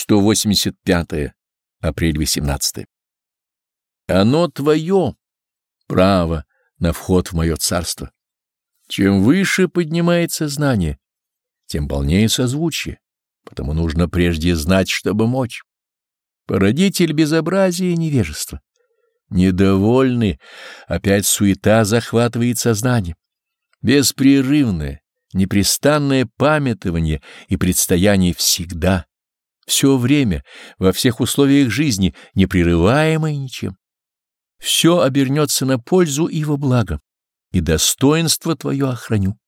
185 апрель 18 Оно твое, право на вход в мое царство. Чем выше поднимается знание, тем полнее созвучие, потому нужно прежде знать, чтобы мочь. Породитель безобразия и невежества. Недовольны, опять суета захватывает сознание. Беспрерывное, непрестанное памятование и предстояние всегда, все время, во всех условиях жизни, непрерываемое ничем. Все обернется на пользу и во благо, и достоинство твое охраню.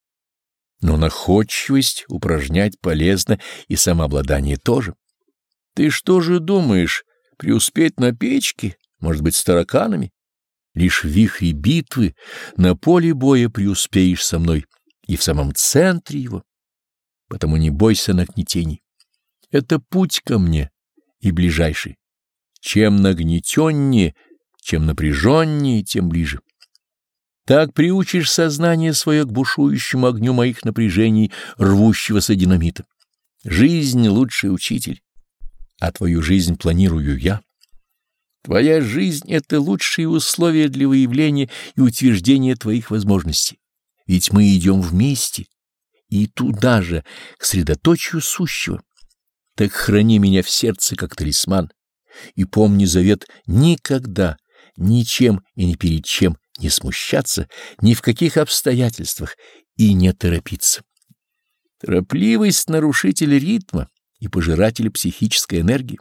Но находчивость упражнять полезно и самообладание тоже. Ты что же думаешь, преуспеть на печке, может быть, с тараканами? Лишь в вихре битвы на поле боя преуспеешь со мной и в самом центре его. Потому не бойся нагнетений. Это путь ко мне и ближайший. Чем нагнетеннее, чем напряженнее, тем ближе. Так приучишь сознание свое к бушующему огню моих напряжений, рвущегося динамита. Жизнь — лучший учитель, а твою жизнь планирую я. Твоя жизнь — это лучшие условия для выявления и утверждения твоих возможностей. Ведь мы идем вместе и туда же, к средоточию сущего. Так храни меня в сердце, как талисман, и помни завет никогда, ничем и ни перед чем не смущаться ни в каких обстоятельствах и не торопиться. Торопливость — нарушитель ритма и пожиратель психической энергии.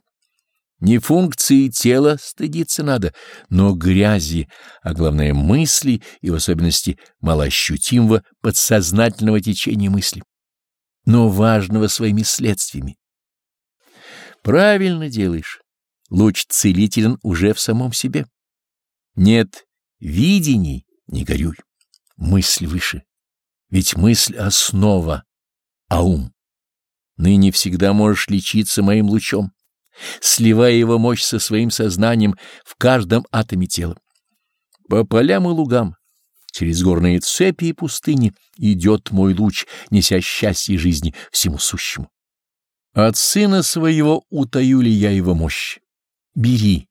Не функции тела стыдиться надо, но грязи, а главное мысли и в особенности малоощутимого подсознательного течения мысли, но важного своими следствиями. Правильно делаешь. Луч целителен уже в самом себе. Нет видений, не горюй. Мысль выше. Ведь мысль — основа, а ум. Ныне всегда можешь лечиться моим лучом, сливая его мощь со своим сознанием в каждом атоме тела. По полям и лугам, через горные цепи и пустыни идет мой луч, неся счастье жизни всему сущему. От сына своего утаю ли я его мощь? Бери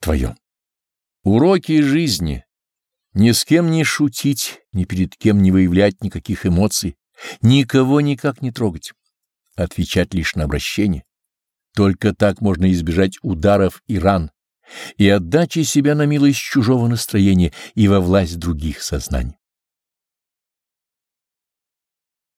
твое. Уроки жизни. Ни с кем не шутить, ни перед кем не выявлять никаких эмоций, никого никак не трогать. Отвечать лишь на обращение. Только так можно избежать ударов и ран, и отдачи себя на милость чужого настроения и во власть других сознаний.